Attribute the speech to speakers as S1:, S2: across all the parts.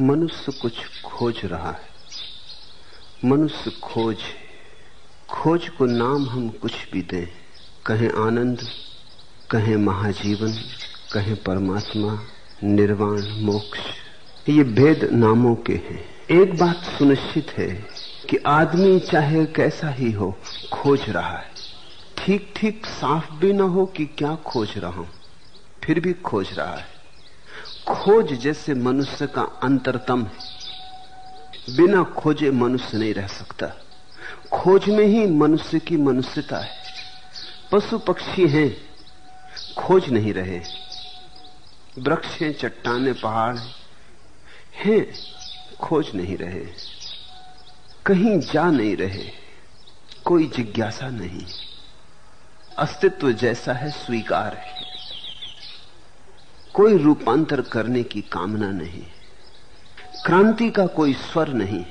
S1: मनुष्य कुछ खोज रहा है। मनुष्य खोज खोज को नाम हम कुछ भी दें। कहें आनंद, कहें महाजीवन, कहें परमात्मा, निर्वाण, मोक्ष। ये भेद नामों के हैं। एक बात सुनिश्चित है कि आदमी चाहे कैसा ही हो, खोज रहा है। ठीक ठीक साफ़ भी ना हो कि क्या खोज रहा हूँ, फिर भी खोज रहा है। खोज जैसे मनुष्य का अंतरतम है। बिना खोजे मनुष्य नहीं रह सकता। खोज में ही मनुष्य की मनुष्यता है। पशु पक्षी हैं, खोज नहीं रहे। वृक्ष हैं, चट्टाने, पहाड़ हैं खोज नहीं रहे। कहीं जा नहीं रहे, कोई जिज्ञासा नहीं। अस्तित्व जैसा है, स्वीकार है। कोई रूपांतर करने की कामना नहीं। क्रांति का कोई स्वर नहीं।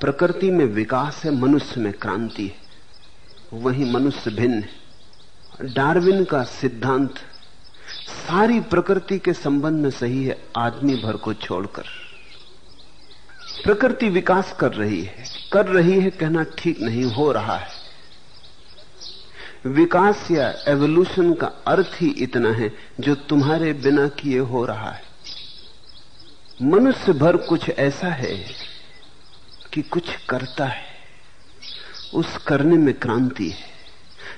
S1: प्रकृति में विकास है, मनुष्य में क्रांति है। वही मनुष्य भिन्न है। डार्विन का सिद्धांत, सारी प्रकृति के संबंध में सही है, आदमी भर को छोड़कर। प्रकृति विकास कर रही है। कर रही है कहना ठीक नहीं, हो रहा है। विकास या एवोल्यूशन का अर्थ ही इतना है जो तुम्हारे बिना किए हो रहा है। मनुष्य भर कुछ ऐसा है कि कुछ करता है। उस करने में क्रांति है।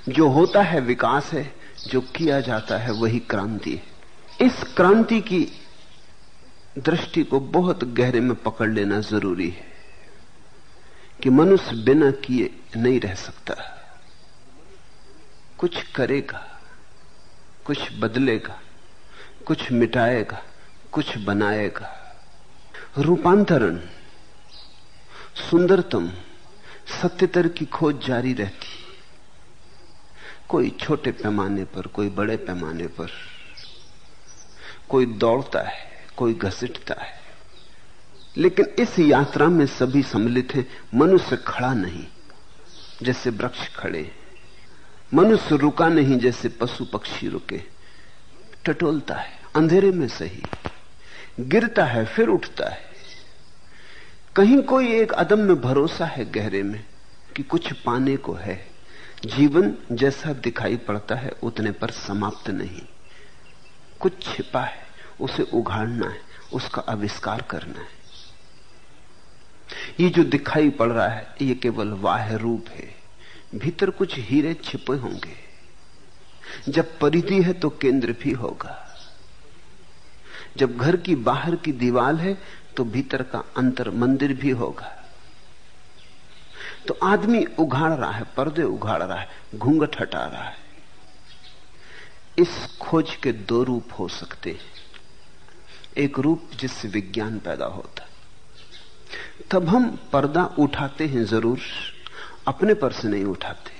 S1: जो होता है विकास है, जो किया जाता है वही क्रांति है। इस क्रांति की दृष्टि को बहुत गहरे में पकड़ लेना ज़रूरी है कि मनुष्य बिना किए नहीं रह सकता। कुछ करेगा, कुछ बदलेगा, कुछ मिटाएगा, कुछ बनाएगा। रूपांतरण, सुंदरतम, सत्यतर की खोज जारी रहती। कोई छोटे पैमाने पर, कोई बड़े पैमाने पर। कोई दौड़ता है, कोई घसीटता है। लेकिन इस यात्रा में सभी सम्मिलित हैं, मनुष्य खड़ा नहीं, जैसे वृक्ष खड़े हैं। मनुष्य रुका नहीं जैसे पशु पक्षी रुके। टटोलता है, अंधेरे में सही। गिरता है, फिर उठता है। कहीं कोई एक अदम में भरोसा है गहरे में कि कुछ पाने को है। जीवन जैसा दिखाई पड़ता है, उतने पर समाप्त नहीं। कुछ छिपा है, उसे उघाड़ना है, उसका आविष्कार करना है। ये जो दिखाई पड़ रहा है, ये केवल वाह रूप है। भीतर कुछ हीरे छिपे होंगे। जब परिधि है तो केंद्र भी होगा। जब घर की बाहर की दीवार है तो भीतर का अंतर मंदिर भी होगा। तो आदमी उघाड़ रहा है, पर्दे उघाड़ रहा है, घूंघट हटा रहा है। इस खोज के दो रूप हो सकते हैं। एक रूप जिससे विज्ञान पैदा होता तब हम पर्दा उठाते हैं ज़रूर। अपने पर से नहीं उठाते,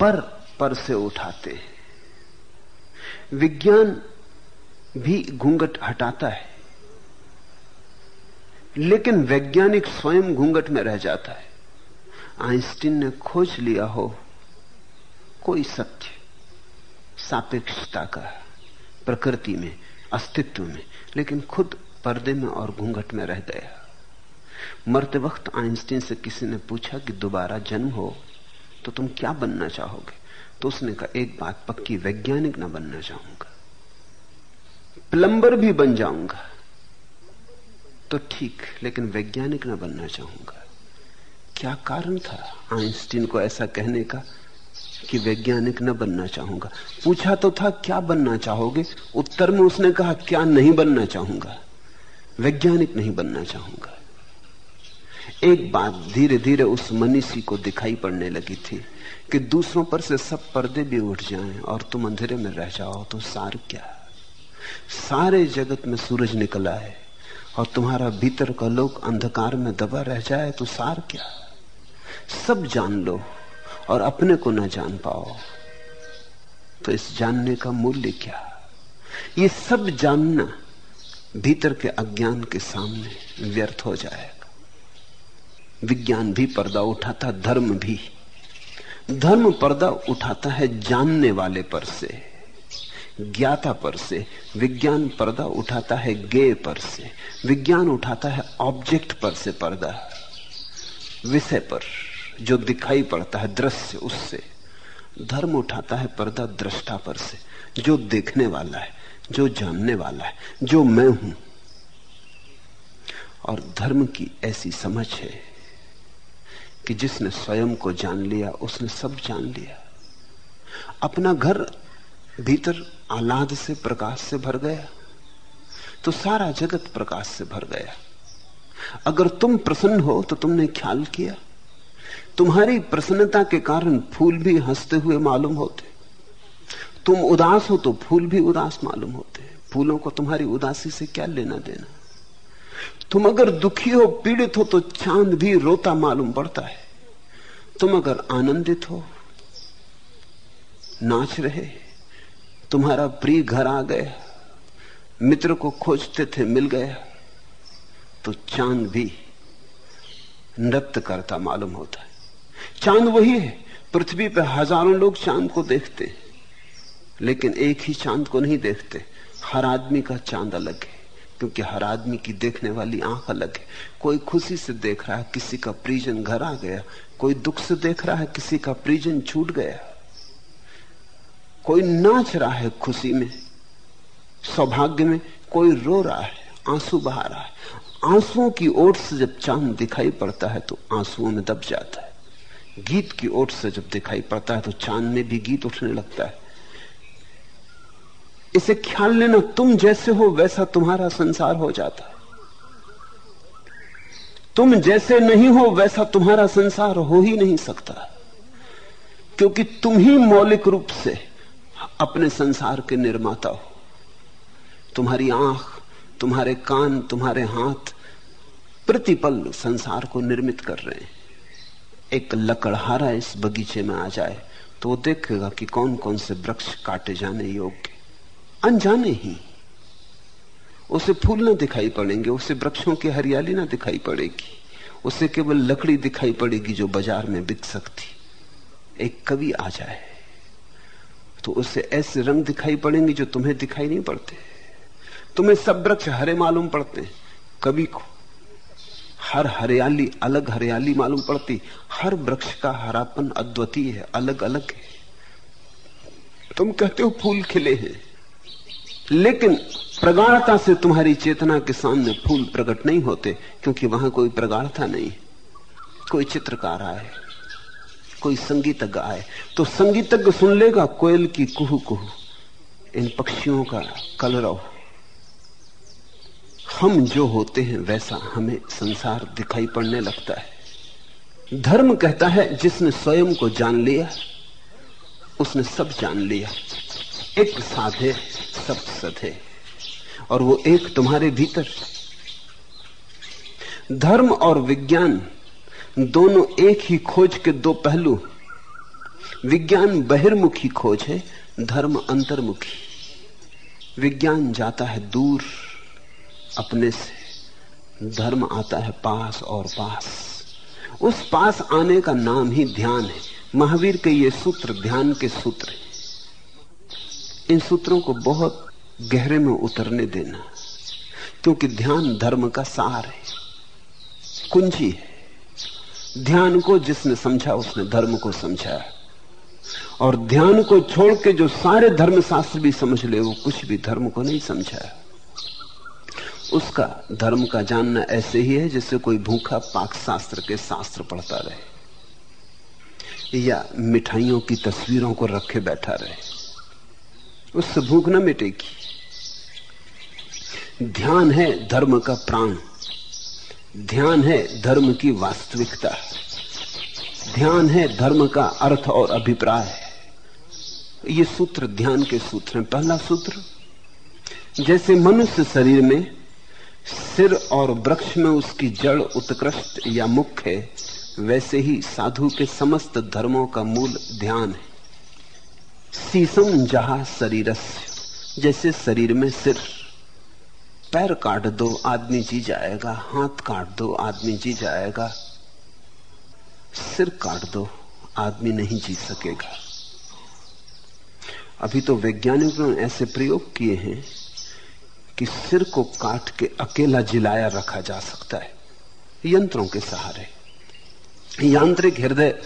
S1: पर पर से उठाते हैं। विज्ञान भी घूंघट हटाता है, लेकिन वैज्ञानिक स्वयं घूंघट में रह जाता है। आइंस्टीन ने खोज लिया हो, कोई सत्य, सापेक्षता का, प्रकृति में, अस्तित्व में, लेकिन खुद पर्दे में और घूंघट में रह गया। मरते वक्त आइंस्टीन से किसी ने पूछा कि दोबारा जन्म हो तो तुम क्या बनना चाहोगे? तो उसने कहा, एक बात पक्की, वैज्ञानिक ना बनना चाहूँगा। प्लंबर भी बन जाऊँगा। तो ठीक, लेकिन वैज्ञानिक ना बनना चाहूँगा। क्या कारण था आइंस्टीन को ऐसा कहने का कि वैज्ञानिक न बनना चाहूँगा? पूछा तो था, क्या बनना चाहोगे? उत्तर में उसने कहा, क्या नहीं बनना चाहूँगा? वैज्ञानिक नहीं बनना चाहूँगा। एक बात धीरे धीरे उस मनीषी को दिखाई पड़ने लगी थी कि दूसरों पर से सब पर्दे भी उठ जाएँ और तुम अंधेरे में रह जाओ तो सार क्या? सारे जगत में सूरज निकला है और तुम्हारा भीतर का लोग अंधकार में दबा रह जाए तो सार क्या? सब जान लो और अपने को ना जान पाओ। तो इस जानने का मूल्य क्या? ये सब जानना भीतर के अज्ञान के सामने व्यर्थ हो जाएगा विज्ञान भी पर्दा उठाता, धर्म भी। धर्म पर्दा उठाता है जानने वाले पर से, ज्ञाता पर से। विज्ञान पर्दा उठाता है गे पर से। विज्ञान उठाता है ऑब्जेक्ट पर से पर्दा। विषय पर, जो दिखाई पड़ता है दृश्य उससे। धर्म उठाता है पर्दा दृष्टा पर से। जो देखने वाला है, जो जानने वाला है, जो मैं हूँ। और धर्म की ऐसी समझ है कि जिसने स्वयं को जान लिया, उसने सब जान लिया। अपना घर भीतर आह्लाद से, प्रकाश से भर गया। तो सारा जगत प्रकाश से भर गया। अगर तुम प्रसन्न हो तो तुमने ख्याल किया। तुम्हारी प्रसन्नता के कारण फूल भी हँसते हुए मालूम होते। तुम उदास हो तो फूल भी उदास मालूम होते। फूलों को तुम्हारी उदासी से क्या लेना देना? तुम अगर दुखी हो, पीड़ित हो तो चाँद भी रोता मालूम पड़ता है। तुम अगर आनंदित हो, नाच रहे, तुम्हारा प्रिय घर आ गया मित्र को खोजते थे, मिल गया तो चाँद भी नृत्य करता मालूम होता है। चाँद वही है, पृथ्वी पर हज़ारों लोग चाँद को देखते, लेकिन एक ही चाँद को नहीं देखते, हर आदमी का चाँद अलग है। क्योंकि हर आदमी की देखने वाली आँख अलग है। कोई खुशी से देख रहा है, किसी का परिजन घर आ गया। कोई दुख से देख रहा है, किसी का परिजन छूट गया। कोई नाच रहा है खुशी में, सौभाग्य में, कोई रो रहा है, आँसू बहा रहा है। आंसुओं की ओर से जब चाँद दिखाई पड़ता है तो आंसुओं में दब जाता है। गीत की ओर से जब दिखाई पड़ता है तो चाँद में भी गीत उठने लगता है। इसे ख्याल लेना, तुम जैसे हो वैसा तुम्हारा संसार हो जाता है। तुम जैसे नहीं हो वैसा तुम्हारा संसार हो ही नहीं सकता। क्योंकि तुम ही मौलिक रूप से अपने संसार के निर्माता हो। तुम्हारी आँख, तुम्हारे कान, तुम्हारे हाथ प्रतिपल संसार को निर्मित कर रहे हैं। एक लकड़हारा इस बगीचे में आ जाए तो वो देखेगा कि कौन कौन से वृक्ष काटे जाने योग्य अनजाने ही। उसे फूल ना दिखाई पड़ेंगे, उसे वृक्षों की हरियाली ना दिखाई पड़ेगी। उसे केवल लकड़ी दिखाई पड़ेगी जो बाज़ार में बिक सकती। एक कवि आ जाए तो उसे ऐसे रंग दिखाई पड़ेंगे जो तुम्हें दिखाई नहीं पड़ते। तुम्हें सब वृक्ष हरे मालूम पड़ते कवि को हर हरियाली, अलग हरियाली मालूम पड़ती। हर वृक्ष का हरापन अद्वितीय है अलग अलग है। तुम कहते हो फूल खिले हैं। लेकिन प्रगाढ़ता से तुम्हारी चेतना के सामने फूल प्रकट नहीं होते, क्योंकि वहाँ कोई प्रगाढ़ता नहीं। कोई चित्रकार आए, कोई संगीतज्ञ आए तो संगीतज्ञ सुन लेगा कोयल की कुहू कुहू इन पक्षियों का कलरव हम जो होते हैं, वैसा हमें संसार दिखाई पड़ने लगता है। धर्म कहता है, जिसने स्वयं को जान लिया, उसने सब जान लिया। एक साधे सब सधे, और वो एक तुम्हारे भीतर। धर्म और विज्ञान दोनों एक ही खोज के दो पहलू। विज्ञान बहिर्मुखी खोज है, धर्म अंतर्मुखी। विज्ञान जाता है दूर, अपने से। धर्म आता है पास और पास। उस पास आने का नाम ही ध्यान है। महावीर के ये सूत्र ध्यान के सूत्र है। इन सूत्रों को बहुत गहरे में उतरने देना, क्योंकि ध्यान धर्म का सार है, कुंजी है। ध्यान को जिसने समझा, उसने धर्म को समझा। और ध्यान को छोड़ के जो सारे धर्म शास्त्र भी समझ ले, वो कुछ भी धर्म को नहीं समझा। उसका धर्म का जानना ऐसे ही है जैसे कोई भूखा पाक शास्त्र के शास्त्र पढ़ता रहे, या मिठाइयों की तस्वीरों को रखे बैठा रहे। उससे भूख न मिटेगी। ध्यान है धर्म का प्राण। ध्यान है धर्म की वास्तविकता। ध्यान है धर्म का अर्थ और अभिप्राय। ये सूत्र ध्यान के सूत्र हैं। पहला सूत्र, जैसे मनुष्य शरीर में सिर और वृक्ष में उसकी जड़ उत्कृष्ट या मुख्य है, वैसे ही साधु के समस्त धर्मों का मूल ध्यान है। सीसम जहा शरीर जैसे शरीर में सिर। पैर काट दो, आदमी जी जाएगा। हाथ काट दो, आदमी जी जाएगा। सिर काट दो, आदमी नहीं जी सकेगा। अभी तो वैज्ञानिकों ने ऐसे प्रयोग किए हैं कि सिर को काट के अकेला जिलाया रखा जा सकता है। यंत्रों के सहारे। यांत्रिक हृदय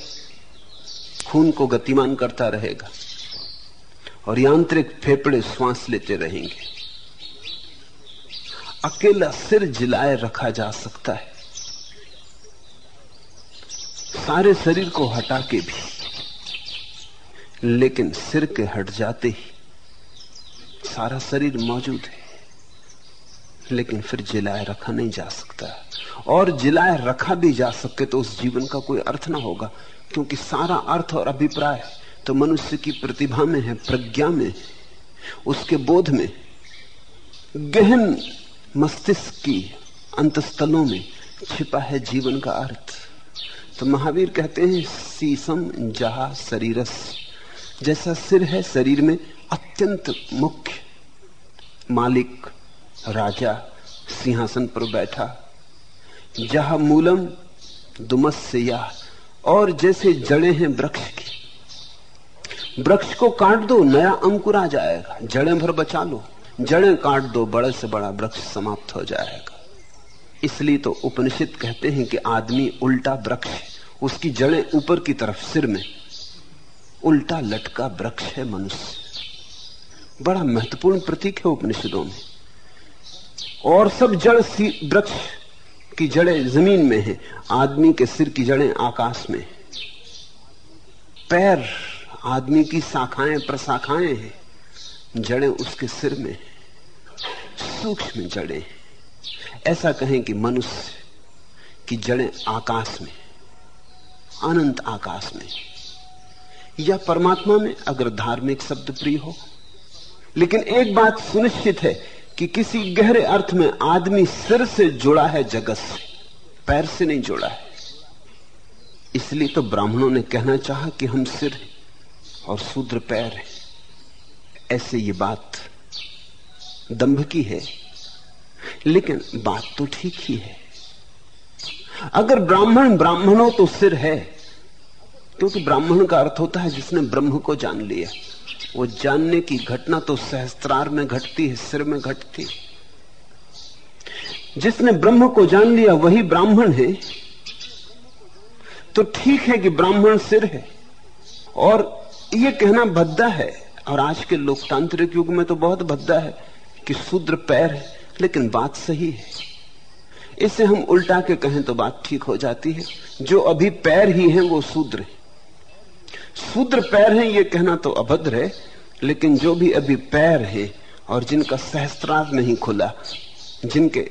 S1: खून को गतिमान करता रहेगा। और यांत्रिक फेफड़े श्वास लेते रहेंगे। अकेला सिर जिलाए रखा जा सकता है। सारे शरीर को हटा के भी। लेकिन सिर के हट जाते ही सारा शरीर मौजूद है। लेकिन फिर जिलाए रखा नहीं जा सकता। और जिलाए रखा भी जा सके तो उस जीवन का कोई अर्थ ना होगा, क्योंकि सारा अर्थ और अभिप्राय तो मनुष्य की प्रतिभा में है, प्रज्ञा में, उसके बोध में, गहन मस्तिष्क की अंतस्थलों में छिपा है जीवन का अर्थ। तो महावीर कहते हैं, सीसम जहा शरीरस। जैसा सिर है शरीर में अत्यंत मुख्य मालिक, राजा, सिंहासन पर बैठा। जहा मूलम दुमस से या और जैसे जड़े हैं वृक्ष की वृक्ष को काट दो, नया अंकुर आ जाएगा। जड़ें भर बचा लो। जड़ें काट दो, बड़े से बड़ा वृक्ष समाप्त हो जाएगा। इसलिए तो उपनिषद कहते हैं कि आदमी उल्टा वृक्ष है। उसकी जड़ें ऊपर की तरफ़ सिर में। उल्टा लटका वृक्ष है मनुष्य। बड़ा महत्वपूर्ण प्रतीक है उपनिषदों में। और सब जड़ वृक्ष की जड़ें ज़मीन में है। आदमी के सिर की जड़ें आकाश में पैर आदमी की शाखाएँ, प्रशाखाएँ हैं, जड़ें उसके सिर में सूक्ष्म जड़ें ऐसा कहें कि मनुष्य की जड़ें आकाश में अनंत आकाश में या परमात्मा में, अगर धार्मिक शब्द प्रिय हो। लेकिन एक बात सुनिश्चित है कि किसी गहरे अर्थ में आदमी सिर से जुड़ा है, जगत से, पैर से नहीं जुड़ा है। इसलिए तो ब्राह्मणों ने कहना चाहा कि हम सिर और शूद्र पैर हैं। ऐसे ये बात दंभ की है, लेकिन बात तो ठीक ही है। अगर ब्राह्मण ब्राह्मण तो सिर है क्योंकि ब्राह्मण का अर्थ होता है जिसने ब्रह्म को जान लिया। वो जानने की घटना तो सहस्त्रार में घटती है, सिर में घटती जिसने ब्रह्म को जान लिया, वही ब्राह्मण है। तो ठीक है कि ब्राह्मण सिर है, और ये कहना भद्दा है। और आज के लोकतांत्रिक युग में तो बहुत भद्दा है कि शूद्र पैर है, लेकिन बात सही है। इसे हम उल्टा के कहें तो बात ठीक हो जाती है। जो अभी पैर ही हैं, वो शूद्र है। शूद्र पैर हैं, ये कहना तो अभद्र है, लेकिन जो भी अभी पैर है और जिनका सहस्त्रार नहीं खुला, जिनके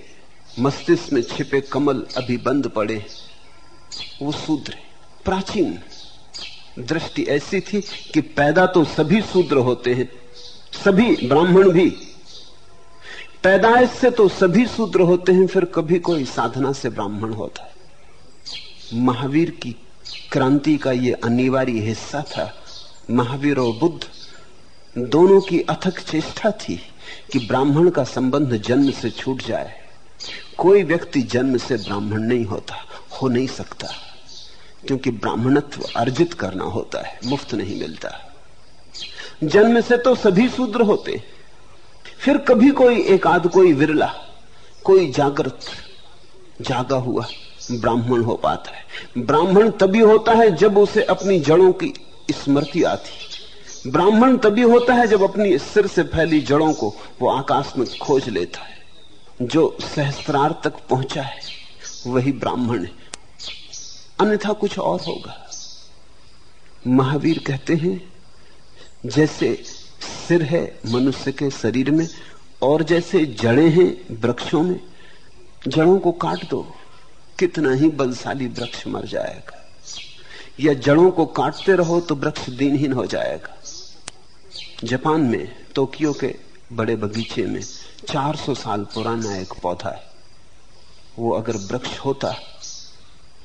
S1: मस्तिष्क में छिपे कमल अभी बंद पड़े वो शूद्र है, प्राचीन। दृष्टि ऐसी थी कि पैदा तो सभी शूद्र होते हैं, सभी ब्राह्मण भी। पैदाइश से तो सभी शूद्र होते हैं, फिर कभी कोई साधना से ब्राह्मण होता है। महावीर की क्रांति का यह अनिवार्य हिस्सा था। महावीर और बुद्ध दोनों की अथक चेष्टा थी कि ब्राह्मण का संबंध जन्म से छूट जाए। कोई व्यक्ति जन्म से ब्राह्मण नहीं होता, हो नहीं सकता। क्योंकि ब्राह्मणत्व अर्जित करना होता है, मुफ़्त नहीं मिलता। जन्म से तो सभी शूद्र होते फिर कभी कोई एक आध कोई विरला, कोई जागृत जागा हुआ ब्राह्मण हो पाता है। ब्राह्मण तभी होता है जब उसे अपनी जड़ों की स्मृति आती। ब्राह्मण तभी होता है जब अपनी सिर से फैली जड़ों को वो आकाश में खोज लेता है। जो सहस्त्रार तक पहुँचा है, वही ब्राह्मण है। अन्यथा कुछ और होगा। महावीर कहते हैं, जैसे सिर है मनुष्य के शरीर में, और जैसे जड़े हैं वृक्षों में, जड़ों को काट दो, कितना ही बलशाली वृक्ष मर जाएगा। या जड़ों को काटते रहो तो वृक्ष दिनहीन हो जाएगा। जापान में, टोकियो के बड़े बगीचे में 400 साल पुराना एक पौधा है। वो अगर वृक्ष होता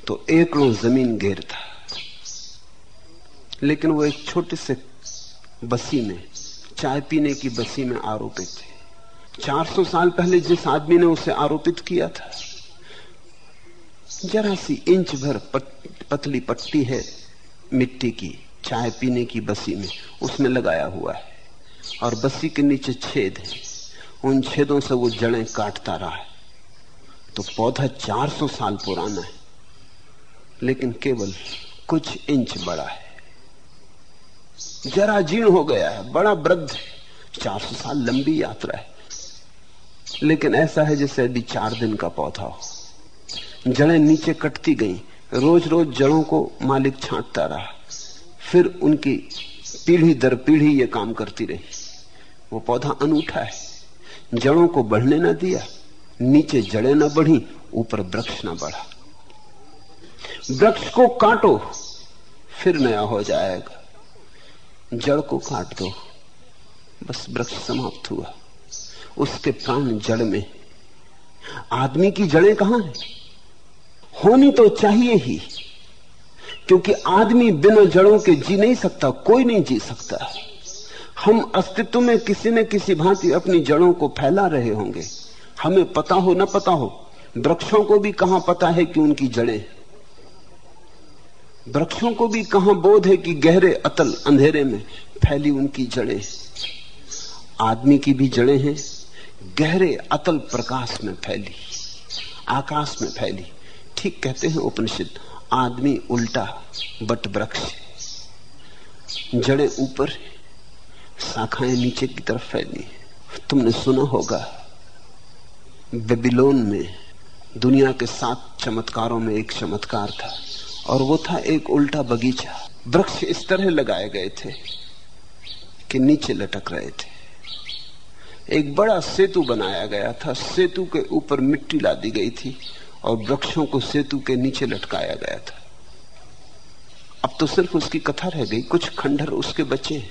S1: तो एकड़ों ज़मीन घेरता लेकिन वो एक छोटे से बसी में चाय पीने की बसी में आरोपित थे। 400 साल पहले जिस आदमी ने उसे आरोपित किया था जरा सी इंच भर पत, पतली पट्टी है मिट्टी की चाय पीने की बसी में उसमें लगाया हुआ है। और बसी के नीचे छेद है। उन छेदों से वो जड़ें काटता रहा है। तो पौधा 400 साल पुराना है। लेकिन केवल कुछ इंच बड़ा है। जरा जीर्ण हो गया है, बड़ा वृद्ध है, चार सौ साल लंबी यात्रा है। लेकिन ऐसा है जैसे अभी चार दिन का पौधा हो। जड़ें नीचे कटती गई रोज रोज जड़ों को मालिक छांटता रहा। फिर उनकी पीढ़ी दर पीढ़ी ये काम करती रही। वो पौधा अनूठा है। जड़ों को बढ़ने ना दिया, नीचे जड़ें ना बढ़ी, ऊपर वृक्ष ना बढ़ा। वृक्ष को काटो, फिर नया हो जाएगा। जड़ को काट दो, बस वृक्ष समाप्त हुआ। उसके प्राण जड़ में। आदमी की जड़ें कहाँ हैं? होनी तो चाहिए ही, क्योंकि आदमी बिना जड़ों के जी नहीं सकता, कोई नहीं जी सकता। हम अस्तित्व में किसी न किसी भांति अपनी जड़ों को फैला रहे होंगे। हमें पता हो, न पता हो, वृक्षों को भी कहाँ पता है कि उनकी जड़ें वृक्षों को भी कहाँ बोध है कि गहरे अतल अंधेरे में फैली उनकी जड़ें। आदमी की भी जड़ें हैं, गहरे अतल प्रकाश में फैली, आकाश में फैली। ठीक कहते हैं उपनिषद, आदमी उल्टा बट वृक्ष जड़ें ऊपर शाखाएँ नीचे की तरफ़ फैली तुमने सुना होगा, बेबीलोन में दुनिया के सात चमत्कारों में एक चमत्कार था। और वो था एक उल्टा बगीचा। वृक्ष इस तरह लगाए गए थे कि नीचे लटक रहे थे। एक बड़ा सेतु बनाया गया था। सेतु के ऊपर मिट्टी ला दी गई थी और वृक्षों को सेतु के नीचे लटकाया गया था। अब तो सिर्फ़ उसकी कथा रह गई, कुछ खंडर उसके बचे।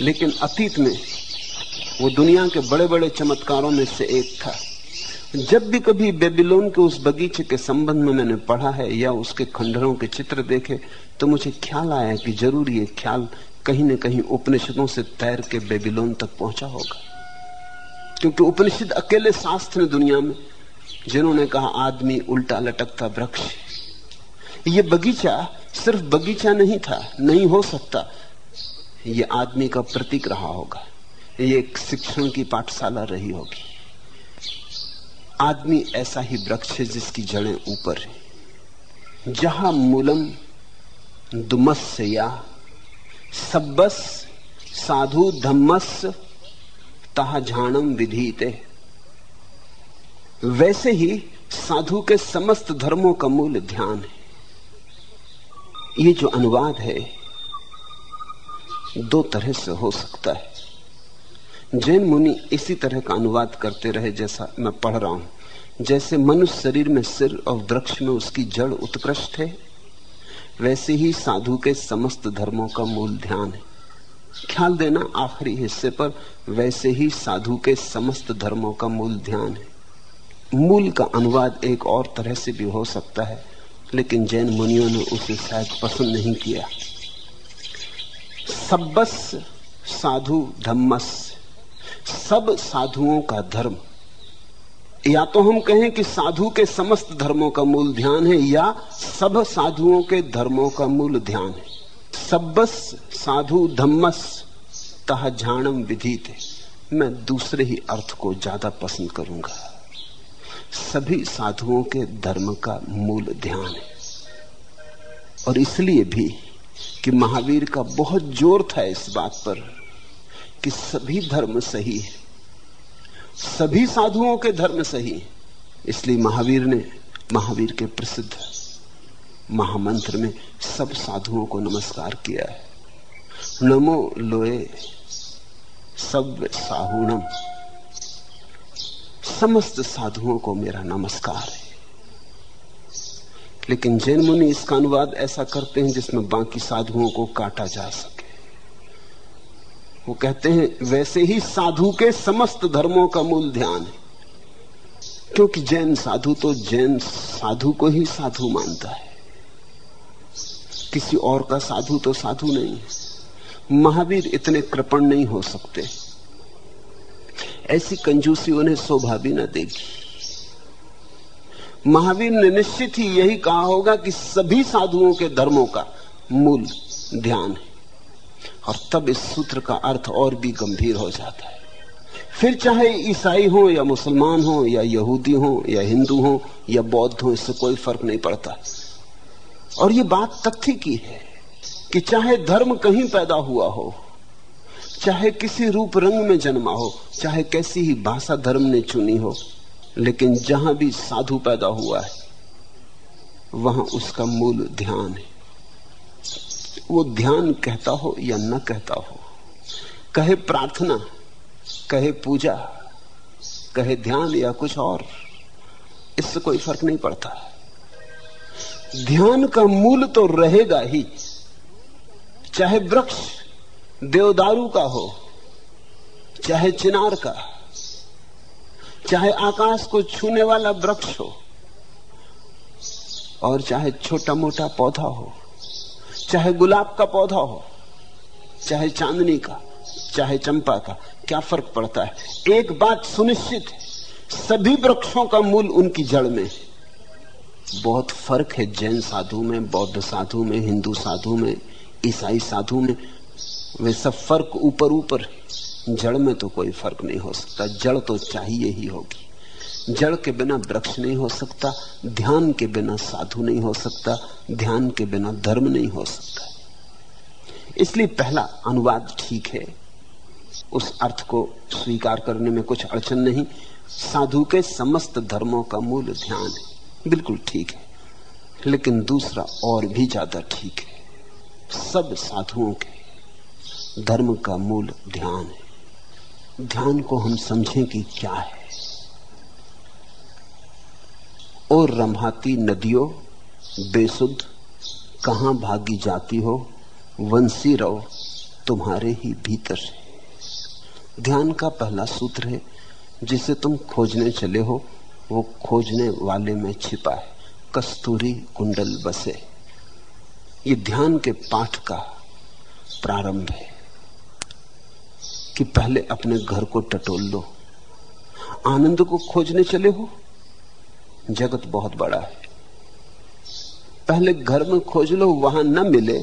S1: लेकिन अतीत में वो दुनिया के बड़े बड़े चमत्कारों में से एक था। जब भी कभी बेबीलोन के उस बगीचे के संबंध में मैंने पढ़ा है या उसके खंडरों के चित्र देखे तो मुझे ख्याल आया कि ज़रूर ये ख्याल कहीं न कहीं उपनिषदों से तैर के बेबीलोन तक पहुँचा होगा। क्योंकि उपनिषद अकेले शास्त्र दुनिया में, जिन्होंने कहा, आदमी उल्टा लटकता वृक्ष ये बगीचा सिर्फ़ बगीचा नहीं था, नहीं हो सकता। ये आदमी का प्रतीक रहा होगा। ये एक शिक्षण की पाठशाला रही होगी। आदमी ऐसा ही वृक्ष है जिसकी जड़ें ऊपर है। जहाँ मूलम, दुमस या, सब्बस, साधु, धम्मस, तहा झाणम विधीते वैसे ही साधु के समस्त धर्मों का मूल ध्यान है। ये जो अनुवाद है, दो तरह से हो सकता है। जैन मुनि इसी तरह का अनुवाद करते रहे जैसा मैं पढ़ रहा हूँ। जैसे मनुष्य शरीर में सिर और वृक्ष में उसकी जड़ उत्कृष्ट है, वैसे ही साधु के समस्त धर्मों का मूल ध्यान है। ख्याल देना आखिरी हिस्से पर, वैसे ही साधु के समस्त धर्मों का मूल ध्यान है। मूल का अनुवाद एक और तरह से भी हो सकता है, लेकिन जैन मुनियों ने उसे शायद पसंद नहीं किया। सबस साधु धम्मस सब साधुओं का धर्म। या तो हम कहें कि साधु के समस्त धर्मों का मूल ध्यान है, या सब साधुओं के धर्मों का मूल ध्यान है। सबस साधु धम्मस तह झाणम विधित मैं दूसरे ही अर्थ को ज़्यादा पसंद करूँगा। सभी साधुओं के धर्म का मूल ध्यान है। और इसलिए भी कि महावीर का बहुत ज़ोर था इस बात पर। कि सभी धर्म सही है। सभी साधुओं के धर्म सही है। इसलिए महावीर ने, महावीर के प्रसिद्ध, महामंत्र में सब साधुओं को नमस्कार किया है। नमो लोए सब साहुणम समस्त साधुओं को मेरा नमस्कार है। लेकिन जैन मुनि इसका अनुवाद ऐसा करते हैं जिसमें बाकी साधुओं को काटा जा सके। वो कहते हैं, वैसे ही साधु के समस्त धर्मों का मूल ध्यान है। क्योंकि जैन साधु तो जैन साधु को ही साधु मानता है। किसी और का साधु तो साधु नहीं है। महावीर इतने कृपण नहीं हो सकते। ऐसी कंजूसी उन्हें शोभा भी न देगी। महावीर ने निश्चित ही यही कहा होगा कि सभी साधुओं के धर्मों का मूल ध्यान है। और तब इस सूत्र का अर्थ और भी गंभीर हो जाता है। फिर चाहे ईसाई हो या मुसलमान हो या यहूदी हो या हिंदू हो या बौद्ध हो, इससे कोई फ़र्क नहीं पड़ता। और ये बात तथ्य की है कि चाहे धर्म कहीं पैदा हुआ हो, चाहे किसी रूप रंग में जन्मा हो, चाहे कैसी ही भाषा धर्म ने चुनी हो, लेकिन जहाँ भी साधु पैदा हुआ है, वहाँ उसका मूल ध्यान है। वो ध्यान कहता हो या न कहता हो। कहे प्रार्थना, कहे पूजा, कहे ध्यान या कुछ और, इससे कोई फ़र्क नहीं पड़ता। ध्यान का मूल तो रहेगा ही, चाहे वृक्ष देवदारू का हो, चाहे चिनार का, चाहे आकाश को छूने वाला वृक्ष हो, और चाहे छोटा मोटा पौधा हो। चाहे गुलाब का पौधा हो, चाहे चांदनी का, चाहे चंपा का, क्या फ़र्क पड़ता है? एक बात सुनिश्चित है, सभी वृक्षों का मूल उनकी जड़ में है। बहुत फ़र्क है जैन साधु में, बौद्ध साधु में, हिंदू साधु में, ईसाई साधु में, वे सब फ़र्क ऊपर ऊपर जड़ में तो कोई फ़र्क नहीं हो सकता, जड़ तो चाहिए ही होगी। जड़ के बिना वृक्ष नहीं हो सकता, ध्यान के बिना साधु नहीं हो सकता, ध्यान के बिना धर्म नहीं हो सकता। इसलिए पहला अनुवाद ठीक है। उस अर्थ को स्वीकार करने में कुछ अड़चन नहीं। साधु के समस्त धर्मों का मूल ध्यान है, बिल्कुल ठीक है। लेकिन दूसरा और भी ज़्यादा ठीक है। सब साधुओं के धर्म का मूल ध्यान है। ध्यान को हम समझें कि क्या है। और रमाती नदियों, बेसुध, कहाँ भागी जाती हो, वंशी रहो, तुम्हारे ही भीतर से ध्यान का पहला सूत्र है, जिसे तुम खोजने चले हो, वो खोजने वाले में छिपा है, कस्तूरी कुंडल बसे। ये ध्यान के पाठ का प्रारंभ है, कि पहले अपने घर को टटोल लो आनंद को खोजने चले हो जगत बहुत बड़ा है। पहले घर में खोज लो, वहाँ न मिले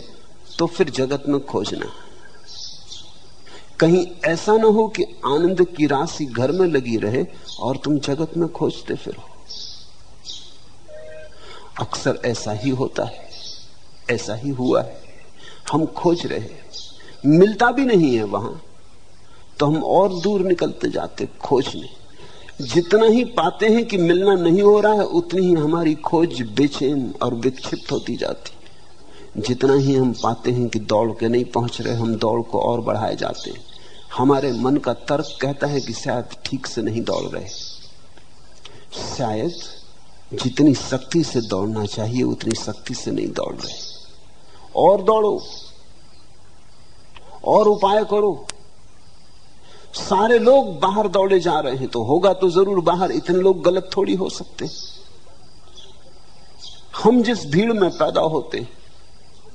S1: तो फिर जगत में खोजना। कहीं ऐसा ना हो कि आनंद की राशि घर में लगी रहे और तुम जगत में खोजते फिरो। अक्सर ऐसा ही होता है, ऐसा ही हुआ है। हम खोज रहे, मिलता भी नहीं है वहाँ तो हम और दूर निकलते जाते खोजने। जितना ही पाते हैं कि मिलना नहीं हो रहा है, उतनी ही हमारी खोज बेचैन और विक्षिप्त होती जाती। जितना ही हम पाते हैं कि दौड़ के नहीं पहुँच रहे, हम दौड़ को और बढ़ाए जाते हैं। हमारे मन का तर्क कहता है कि शायद ठीक से नहीं दौड़ रहे। शायद जितनी शक्ति से दौड़ना चाहिए, उतनी शक्ति से नहीं दौड़ रहे। और दौड़ो, और उपाय करो। सारे लोग बाहर दौड़े जा रहे हैं तो होगा तो ज़रूर बाहर, इतने लोग गलत थोड़ी हो सकते। हम जिस भीड़ में पैदा होते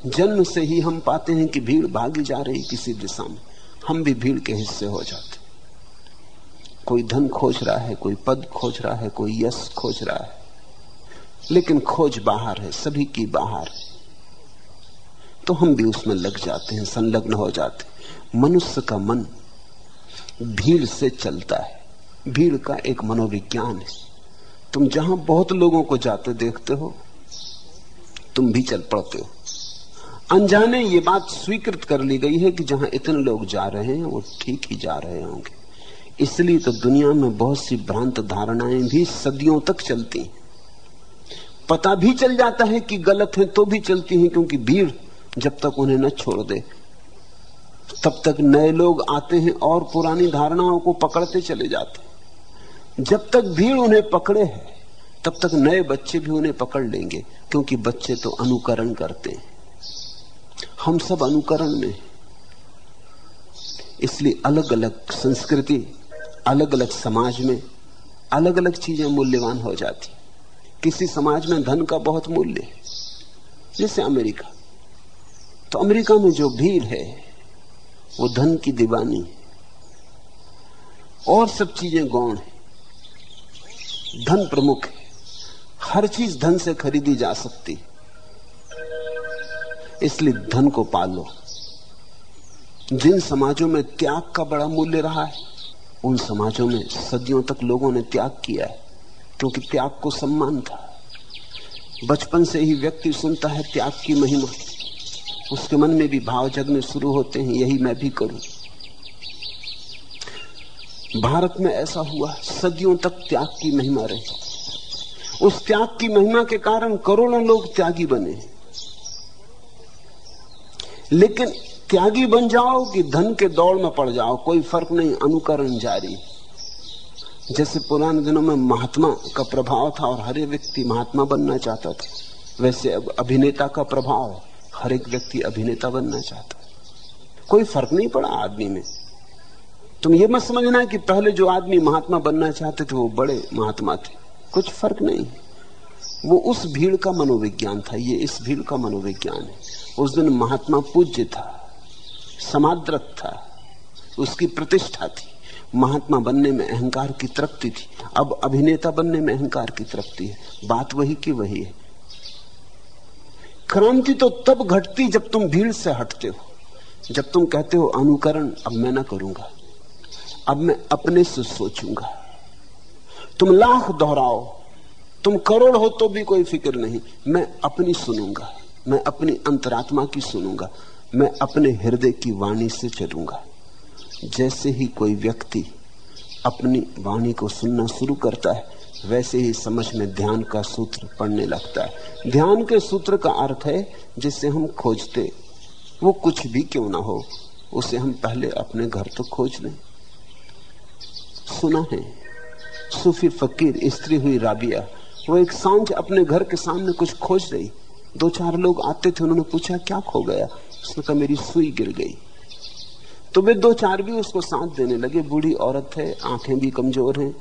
S1: जन्म से ही हम पाते हैं कि भीड़ भागी जा रही किसी दिशा में। हम भी भीड़ के हिस्से हो जाते कोई धन खोज रहा है, कोई पद खोज रहा है, कोई यश खोज रहा है। लेकिन खोज बाहर है, सभी की बाहर है। तो हम भी उसमें लग जाते हैं, संलग्न हो जाते मनुष्य का मन भीड़ से चलता है। भीड़ का एक मनोविज्ञान है। तुम जहाँ बहुत लोगों को जाते देखते हो, तुम भी चल पड़ते हो। अनजाने ये बात स्वीकृत कर ली गई है कि जहाँ इतने लोग जा रहे हैं, वो ठीक ही जा रहे होंगे। इसलिए तो दुनिया में बहुत सी भ्रांत धारणाएँ भी सदियों तक चलती हैं। पता भी चल जाता है कि गलत है तो भी चलती हैं, क्योंकि भीड़ जब तक उन्हें न छोड़ दे तब तक नए लोग आते हैं और पुरानी धारणाओं को पकड़ते चले जाते हैं। जब तक भीड़ उन्हें पकड़े है, तब तक नए बच्चे भी उन्हें पकड़ लेंगे, क्योंकि बच्चे तो अनुकरण करते हैं। हम सब अनुकरण में इसलिए अलग अलग संस्कृति अलग अलग समाज में अलग अलग चीज़ें मूल्यवान हो जाती किसी समाज में धन का बहुत मूल्य है, जैसे अमेरिका। तो अमेरिका में जो भीड़ है वो धन की दीवानी और सब चीज़ें गौण है। धन प्रमुख है। हर चीज़ धन से खरीदी जा सकती इसलिए धन को पालो। जिन समाजों में त्याग का बड़ा मूल्य रहा है, उन समाजों में सदियों तक लोगों ने त्याग किया है, क्योंकि त्याग को सम्मान था। बचपन से ही व्यक्ति सुनता है त्याग की महिमा। उसके मन में भी भाव जगने शुरू होते हैं, यही मैं भी करूँ। भारत में ऐसा हुआ, सदियों तक त्याग की महिमा रही। उस त्याग की महिमा के कारण करोड़ों लोग त्यागी बने लेकिन त्यागी बन जाओ कि धन के दौड़ में पड़ जाओ, कोई फ़र्क नहीं, अनुकरण जारी। जैसे पुराने दिनों में महात्मा का प्रभाव था और हर व्यक्ति महात्मा बनना चाहता था, वैसे अब अभिनेता का प्रभाव है। हर एक व्यक्ति अभिनेता बनना चाहता है। कोई फ़र्क नहीं पड़ा आदमी में। तुम ये मत समझना कि पहले जो आदमी महात्मा बनना चाहते थे, वो बड़े महात्मा थे। कुछ फ़र्क नहीं। वो उस भीड़ का मनोविज्ञान था। ये इस भीड़ का मनोविज्ञान है। उस दिन महात्मा पूज्य था। समाद्रत था। उसकी प्रतिष्ठा थी। महात्मा बनने में अहंकार की तृप्ति थी। अब अभिनेता बनने में अहंकार की तृप्ति है। बात वही की वही है। क्रांति तो तब घटती जब तुम भीड़ से हटते हो। जब तुम कहते हो, अनुकरण, अब मैं ना करूँगा। अब मैं अपने से सोचूँगा। तुम लाख दोहराओ। तुम करोड़ हो तो भी कोई फ़िक्र नहीं। मैं अपनी सुनूँगा। मैं अपनी अंतरात्मा की सुनूँगा। मैं अपने हृदय की वाणी से चलूँगा। जैसे ही कोई व्यक्ति अपनी वाणी को सुनना शुरू करता है वैसे ही समझ में ध्यान का सूत्र पढ़ने लगता है। ध्यान के सूत्र का अर्थ है जिसे हम खोजते, वो कुछ भी क्यों ना हो, उसे हम पहले अपने घर तो खोज लें। सुना है, सूफी फकीर, स्त्री हुई राबिया, वो एक साँझ अपने घर के सामने कुछ खोज रही। दो चार लोग आते थे, उन्होंने पूछा, क्या खो गया? उसने कहा, मेरी सुई गिर गई। तो वे दो चार भी उसको साथ देने लगे। बूढ़ी औरत है, आँखें भी कमज़ोर हैं।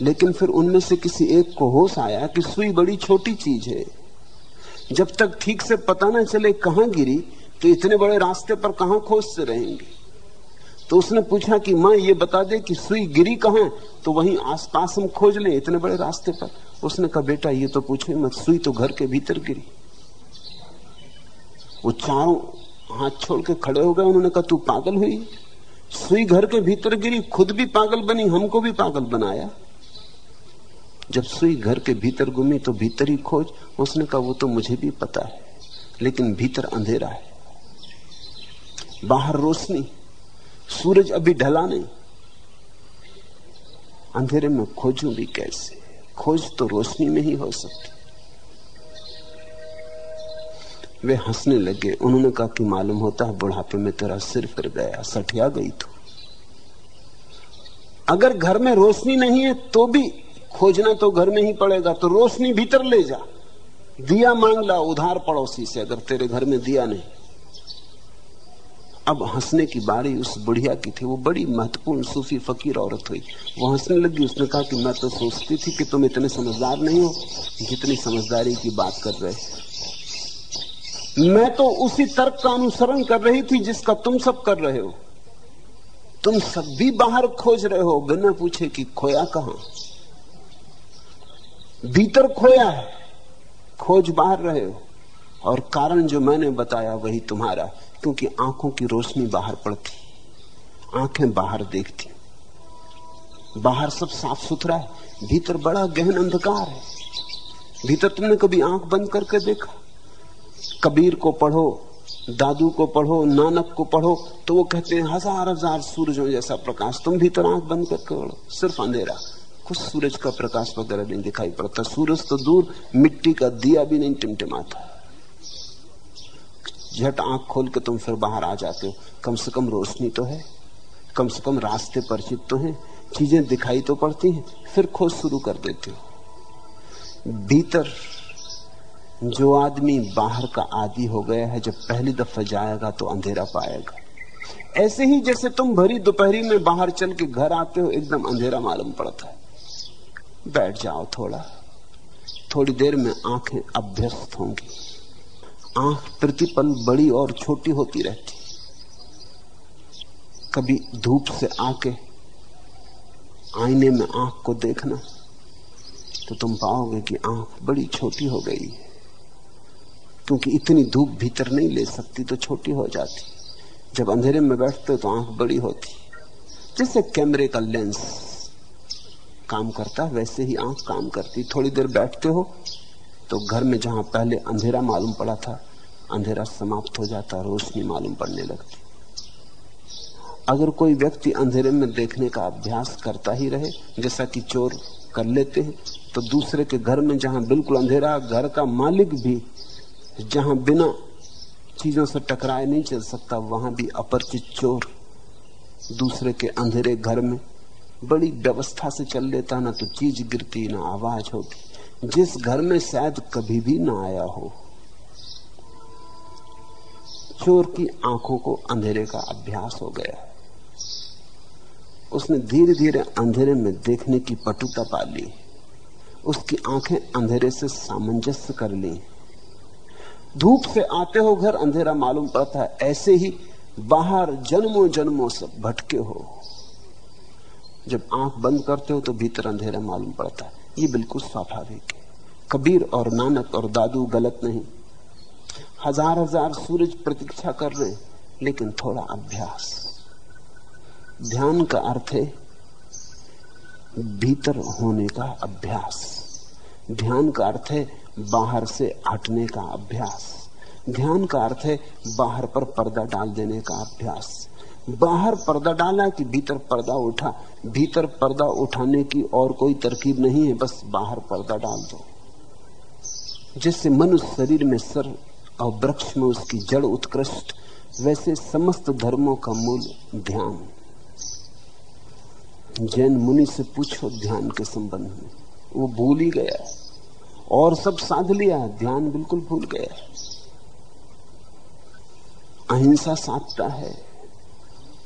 S1: लेकिन फिर उनमें से किसी एक को होश आया कि सुई बड़ी छोटी चीज़ है। जब तक ठीक से पता ना चले कहाँ गिरी तो इतने बड़े रास्ते पर कहाँ खोजते रहेंगे। तो उसने पूछा कि, माँ, ये बता दे कि सुई गिरी कहाँ? तो वहीं आसपास हम खोज लें इतने बड़े रास्ते पर। उसने कहा, बेटा, ये तो पूछे मत, सुई तो घर के भीतर गिरी। वो चारों हाथ छोड़ के खड़े हो गए। उन्होंने कहा, तू पागल हुई? सुई घर के भीतर गिरी, खुद भी पागल बनी, हमको भी पागल बनाया? जब सुई घर के भीतर घूमी तो भीतर ही खोज, उसने कहा, वो तो मुझे भी पता है, लेकिन भीतर अंधेरा है। बाहर रोशनी, सूरज अभी ढला नहीं। अंधेरे में खोजूं भी कैसे? खोज तो रोशनी में ही हो सकती। वे हंसने लगे। उन्होंने कहा कि मालूम होता है बुढ़ापे में तेरा सिर फिर गया, सठिया गई तो। अगर घर में रोशनी नहीं है तो भी खोजना तो घर में ही पड़ेगा तो रोशनी भीतर ले जा। दिया मांग ला, उधार पड़ोसी से, अगर तेरे घर में दिया नहीं। अब हंसने की बारी उस बुढ़िया की थी, वो बड़ी महत्वपूर्ण सूफी फकीर औरत हुई। वो हंसने लगी, उसने कहा कि मैं तो सोचती थी कि तुम इतने समझदार नहीं हो, जितनी समझदारी की बात कर रहे मैं तो उसी तर्क का अनुसरण कर रही थी जिसका तुम सब कर रहे हो। तुम सब भी बाहर खोज रहे हो, बिना पूछे कि खोया कहाँ? भीतर खोया है। खोज बाहर रहे हो। और कारण जो मैंने बताया वही तुम्हारा, क्योंकि आँखों की रोशनी बाहर पड़ती। आँखें बाहर देखती। बाहर सब साफ़ सुथरा है। भीतर बड़ा गहन अंधकार है। भीतर तुमने कभी आँख बंद करके देखा? कबीर को पढ़ो, दादू को पढ़ो, नानक को पढ़ो तो वो कहते हैं, हज़ार हज़ार सूरजों जैसा प्रकाश। तुम भीतर आँख बंद करके पढ़ो। सिर्फ़ अंधेरा। कुछ सूरज का प्रकाश वगैरह नहीं दिखाई पड़ता। सूरज तो दूर, मिट्टी का दिया भी नहीं, टिमटिमाता। झट आँख खोल के तुम फिर बाहर आ जाते हो। कम से कम रोशनी तो है। कम से कम रास्ते परिचित तो हैं। चीज़ें दिखाई तो पड़ती हैं, फिर खोज शुरू कर देते हो। भीतर जो आदमी बाहर का आदि हो गया है, जब पहली दफ़ा जाएगा तो अंधेरा पाएगा। ऐसे ही जैसे तुम भरी दोपहरी में बाहर चल के घर आते हो, एकदम अंधेरा मालूम पड़ता है। बैठ जाओ थोड़ा। थोड़ी देर में आँखें अभ्यस्त होंगी। आँख प्रतिपल बड़ी और छोटी होती रहती। कभी धूप से आके आईने में आँख को देखना तो तुम पाओगे कि आँख बड़ी छोटी हो गई है। क्योंकि इतनी धूप भीतर नहीं ले सकती तो छोटी हो जाती। जब अंधेरे में बैठते तो आँख बड़ी होती। जैसे कैमरे का लेंस। काम करता, वैसे ही आँख काम करती। थोड़ी देर बैठते हो तो घर में जहाँ पहले अंधेरा मालूम पड़ा था, अंधेरा समाप्त हो जाता, रोशनी मालूम पड़ने लगती। अगर कोई व्यक्ति अंधेरे में देखने का अभ्यास करता ही रहे, जैसा कि चोर कर लेते हैं तो दूसरे के घर में जहाँ बिल्कुल अंधेरा, घर का मालिक भी जहाँ बिना चीज़ों से टकराए नहीं चल सकता, वहाँ भी अपरिचित चोर दूसरे के अंधेरे घर में बड़ी व्यवस्था से चल लेता, ना तो चीज़ गिरती, ना आवाज़ होती। जिस घर में शायद कभी भी ना आया हो। चोर की आँखों को अंधेरे का अभ्यास हो गया। उसने धीरे धीरे अंधेरे में देखने की पटुता पा ली उसकी आँखें अंधेरे से सामंजस्य कर ली। धूप से आते हो घर, अंधेरा मालूम पड़ता है। ऐसे ही बाहर जन्मों जन्मों से भटके हो। जब आँख बंद करते हो तो भीतर अंधेरा मालूम पड़ता है। ये बिल्कुल स्वाभाविक है। कबीर और नानक और दादू गलत नहीं। हज़ार हज़ार सूरज प्रतीक्षा कर रहे लेकिन थोड़ा अभ्यास। ध्यान का अर्थ है, भीतर होने का अभ्यास। ध्यान का अर्थ है, बाहर से हटने का अभ्यास। ध्यान का अर्थ है, बाहर पर पर्दा डाल देने का अभ्यास। बाहर पर्दा डाला कि भीतर पर्दा उठा। भीतर पर्दा उठाने की और कोई तरकीब नहीं है, बस बाहर पर्दा डाल दो। जैसे मनुष्य शरीर में सर और वृक्ष में उसकी जड़ उत्कृष्ट, वैसे समस्त धर्मों का मूल ध्यान। जैन मुनि से पूछो ध्यान के संबंध में। वो भूल ही गया। और सब साध लिया। ध्यान बिल्कुल भूल गया। अहिंसा साधता है।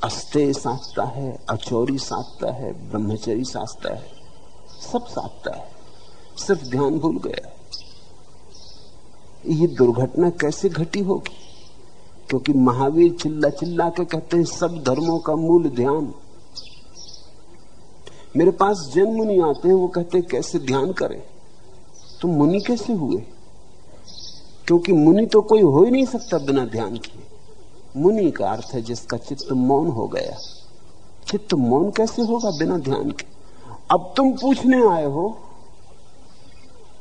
S1: अस्ते साधता है, अचौरी साधता है, ब्रह्मचरी साधता है, सब साधता है, सिर्फ़ ध्यान भूल गया। ये दुर्घटना कैसे घटी होगी? क्योंकि महावीर चिल्ला चिल्ला के कहते हैं, सब धर्मों का मूल ध्यान। मेरे पास जैन मुनि आते हैं, वो कहते हैं, कैसे ध्यान करें? तो मुनि कैसे हुए? क्योंकि मुनि तो कोई हो ही नहीं सकता बिना ध्यान किए। मुनि का अर्थ है जिसका चित्त मौन हो गया। चित्त मौन कैसे होगा बिना ध्यान के? अब तुम पूछने आए हो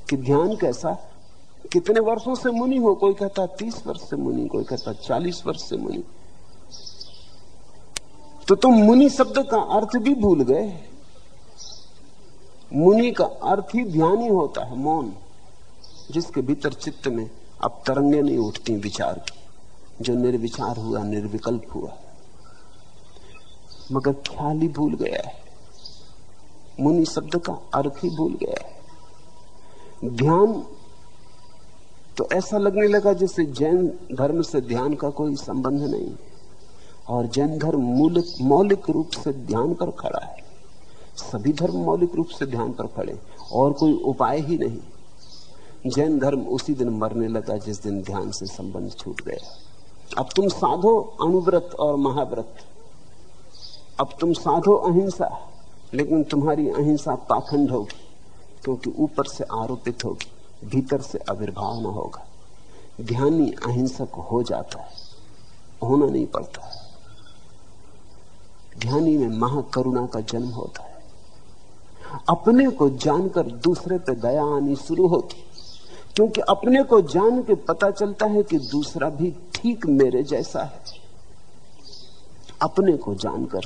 S1: कि ध्यान कैसा? कितने वर्षों से मुनि हो? कोई कहता तीस वर्ष से मुनि, कोई कहता चालीस वर्ष से मुनि। तो तुम मुनि शब्द का अर्थ भी भूल गए। मुनि का अर्थ ही ध्यान ही होता है, मौन, जिसके भीतर चित्त में अब तरंगे नहीं उठती विचार की। जो निर्विचार हुआ, निर्विकल्प हुआ। मगर ख्याल ही भूल गया है। मुनि शब्द का अर्थ ही भूल गया है। ध्यान तो ऐसा लगने लगा जैसे जैन धर्म से ध्यान का कोई संबंध नहीं और जैन धर्म मूलिक, मौलिक रूप से ध्यान पर खड़ा है। सभी धर्म मौलिक रूप से ध्यान पर खड़े और कोई उपाय ही नहीं। जैन धर्म उसी दिन मरने लगा जिस दिन ध्यान से संबंध छूट गया। अब तुम साधो अनुव्रत और महाव्रत। अब तुम साधो अहिंसा, लेकिन तुम्हारी अहिंसा पाखंड होगी, क्योंकि ऊपर से आरोपित होगी, भीतर से आविर्भाव न होगा। ध्यानी अहिंसक हो जाता है, होना नहीं पड़ता। ध्यानी में महाकरुणा का जन्म होता है। अपने को जानकर दूसरे पे दया आनी शुरू होती क्योंकि अपने को जान के पता चलता है कि दूसरा भी ठीक मेरे जैसा है। अपने को जानकर।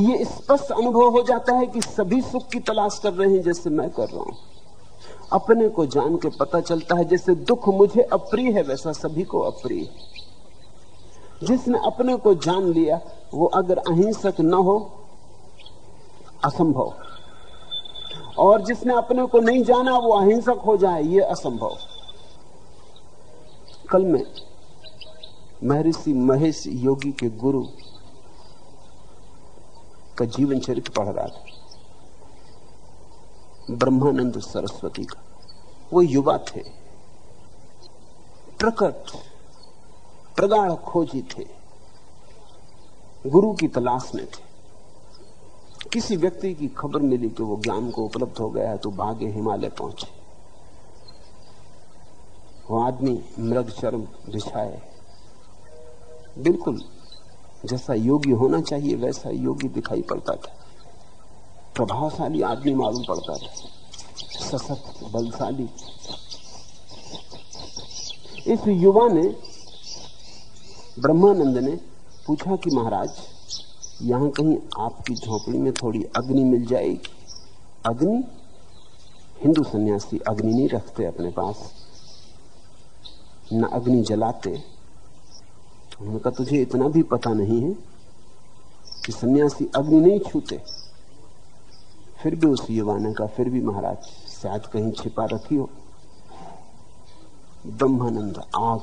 S1: ये स्पष्ट अनुभव हो जाता है कि सभी सुख की तलाश कर रहे हैं जैसे मैं कर रहा हूँ। अपने को जान के पता चलता है, जैसे दुख मुझे अप्रिय है, वैसा सभी को अप्रिय जिसने अपने को जान लिया, वो अगर अहिंसक न हो, असंभव। और जिसने अपने को नहीं जाना, वो अहिंसक हो जाए, ये असंभव। कल में महर्षि महेश योगी के गुरु का जीवन चरित्र पढ़ रहा था। ब्रह्मानंद सरस्वती का। वो युवा थे। प्रकट, प्रगाढ़ खोजी थे। गुरु की तलाश में थे। किसी व्यक्ति की खबर मिली कि वो ज्ञान को उपलब्ध हो गया है तो भागे हिमालय पहुँचे। वो आदमी मृग चर्म बिछाए। बिल्कुल जैसा योगी होना चाहिए, वैसा योगी दिखाई पड़ता था। प्रभावशाली आदमी मालूम पड़ता था। सशक्त, बलशाली। इस युवा ने, ब्रह्मानंद ने पूछा कि महाराज यहाँ कहीं आपकी झोपड़ी में थोड़ी अग्नि मिल जाएगी। अग्नि? हिंदू सन्यासी अग्नि नहीं रखते अपने पास। न अग्नि जलाते। उन्होंने कहा तुझे इतना भी पता नहीं है कि सन्यासी अग्नि नहीं छूते। फिर भी उस युवा ने कहा फिर भी महाराज, शायद कहीं छिपा रखी हो। ब्रह्मानंद आग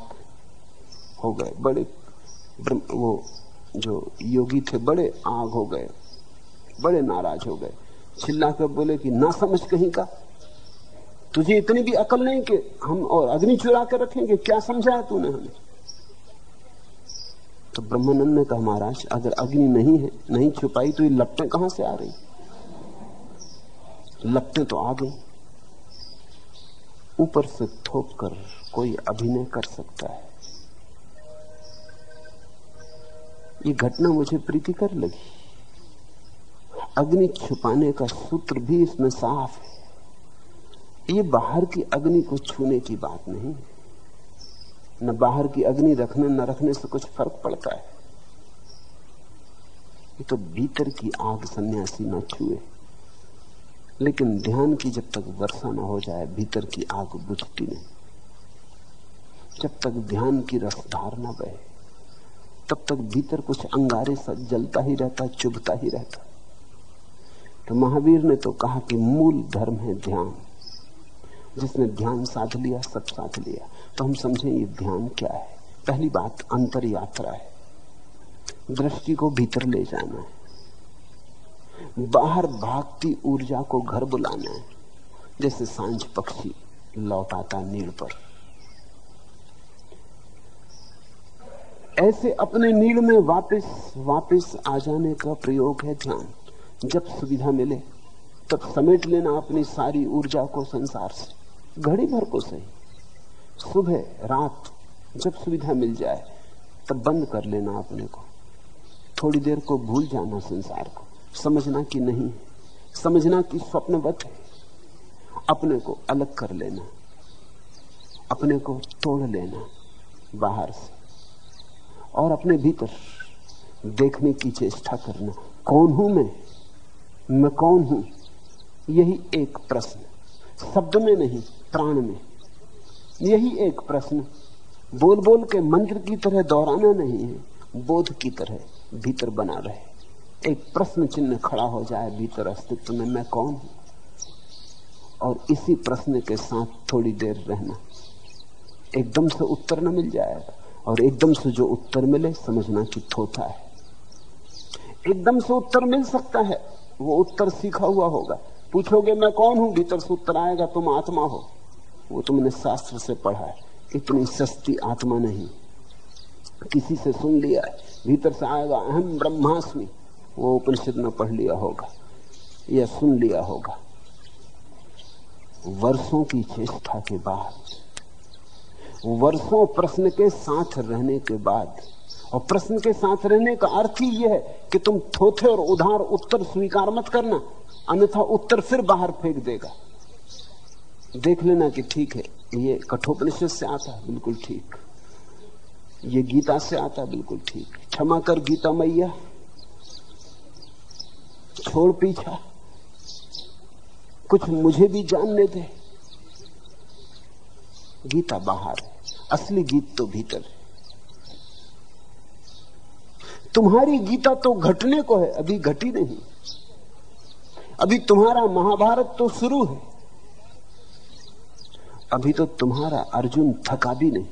S1: हो गए। बड़े वो जो योगी थे, बड़े आग हो गए, बड़े नाराज़ हो गए। चिल्ला कर बोले कि ना समझ कहीं का? तुझे इतनी भी अकल नहीं कि हम और अग्नि चुरा कर रखेंगे, क्या समझा है तूने हमें? तो ब्रह्मानंद ने कहा, महाराज, अगर अग्नि नहीं है, नहीं छुपाई तो ये लपटें कहाँ से आ रही? लपटें तो आ गई। ऊपर से थोप कर कोई अभिनय कर सकता है। ये घटना मुझे प्रीतिकर लगी। अग्नि छुपाने का सूत्र भी इसमें साफ़ है। ये बाहर की अग्नि को छूने की बात नहीं न बाहर की अग्नि रखने, न रखने से कुछ फ़र्क पड़ता है। ये तो भीतर की आग सन्यासी न छुए। लेकिन ध्यान की जब तक वर्षा न हो जाए, भीतर की आग बुझती नहीं। जब तक ध्यान की रफ्तार न बहे। तब तक भीतर कुछ अंगारे सा जलता ही रहता, चुभता ही रहता। तो महावीर ने तो कहा कि मूल धर्म है ध्यान। जिसने ध्यान साध लिया, सब साध लिया। तो हम समझें ये ध्यान क्या है? पहली बात, अंतर यात्रा है। दृष्टि को भीतर ले जाना है। बाहर भागती ऊर्जा को घर बुलाना है। जैसे साँझ पक्षी लौट आता नीड़ पर। ऐसे अपने नील में वापस वापस आ जाने का प्रयोग है ध्यान। जब सुविधा मिले, तब समेट लेना अपनी सारी ऊर्जा को संसार से, घड़ी भर को सही। सुबह, रात, जब सुविधा मिल जाए, तब बंद कर लेना अपने को। थोड़ी देर को भूल जाना संसार को। समझना कि नहीं समझना कि स्वप्नवत है। अपने को अलग कर लेना, अपने को तोड़ लेना बाहर से। और अपने भीतर देखने की चेष्टा करना। कौन हूँ मैं? मैं कौन हूँ? यही एक प्रश्न। शब्द में नहीं, प्राण में। यही एक प्रश्न। बोल बोल के मंत्र की तरह दोहराना नहीं है, बोध की तरह भीतर बना रहे। एक प्रश्न चिन्ह खड़ा हो जाए भीतर अस्तित्व में, मैं कौन हूँ? और इसी प्रश्न के साथ थोड़ी देर रहना। एकदम से उत्तर न मिल जाएगा। और एकदम से जो उत्तर मिले, समझना कि थोथा है। एकदम से उत्तर मिल सकता है, वो उत्तर सीखा हुआ होगा। पूछोगे, मैं कौन हूँ? भीतर से उत्तर आएगा, तुम आत्मा हो। वो तुमने शास्त्र से पढ़ा है। इतनी सस्ती आत्मा नहीं। किसी से सुन लिया है, भीतर से आएगा, अहम ब्रह्मास्मि। वो उपनिषद में पढ़ लिया होगा, या सुन लिया होगा। वर्षों की चेष्टा के बाद वर्षों प्रश्न के साथ रहने के बाद, और प्रश्न के साथ रहने का अर्थ ही यह है कि तुम थोथे और उधार उत्तर स्वीकार मत करना, अन्यथा उत्तर फिर बाहर फेंक देगा। देख लेना कि ठीक है, ये कठोपनिषद से आता है, बिल्कुल ठीक। ये गीता से आता है, बिल्कुल ठीक। क्षमा कर गीता मैया। छोड़ पीछा। कुछ मुझे भी जानने दे। गीता बाहर है। असली गीत तो भीतर है। तुम्हारी गीता तो घटने को है, अभी घटी नहीं। अभी तुम्हारा महाभारत तो शुरू है। अभी तो तुम्हारा अर्जुन थका भी नहीं।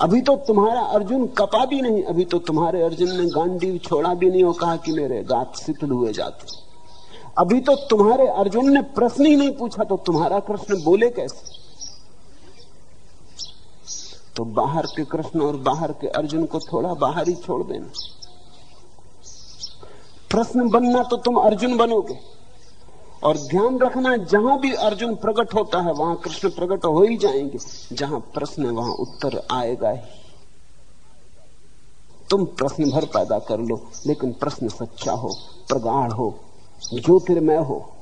S1: अभी तो तुम्हारा अर्जुन कपा भी नहीं। अभी तो तुम्हारे अर्जुन ने गांडी छोड़ा भी नहीं हो कहा कि मेरे गात शिथिल हुए जाते। अभी तो तुम्हारे अर्जुन ने प्रश्न ही नहीं पूछा तो तुम्हारा कृष्ण बोले कैसे? तो बाहर के कृष्ण और बाहर के अर्जुन को थोड़ा बाहर ही छोड़ देना। प्रश्न बनना तो तुम अर्जुन बनोगे। और ध्यान रखना, जहाँ भी अर्जुन प्रकट होता है, वहाँ कृष्ण प्रकट हो ही जाएँगे। जहाँ प्रश्न है, वहाँ उत्तर आएगा ही। तुम प्रश्न भर पैदा कर लो, लेकिन प्रश्न सच्चा हो, प्रगाढ़ हो, ज्योतिर्मय हो।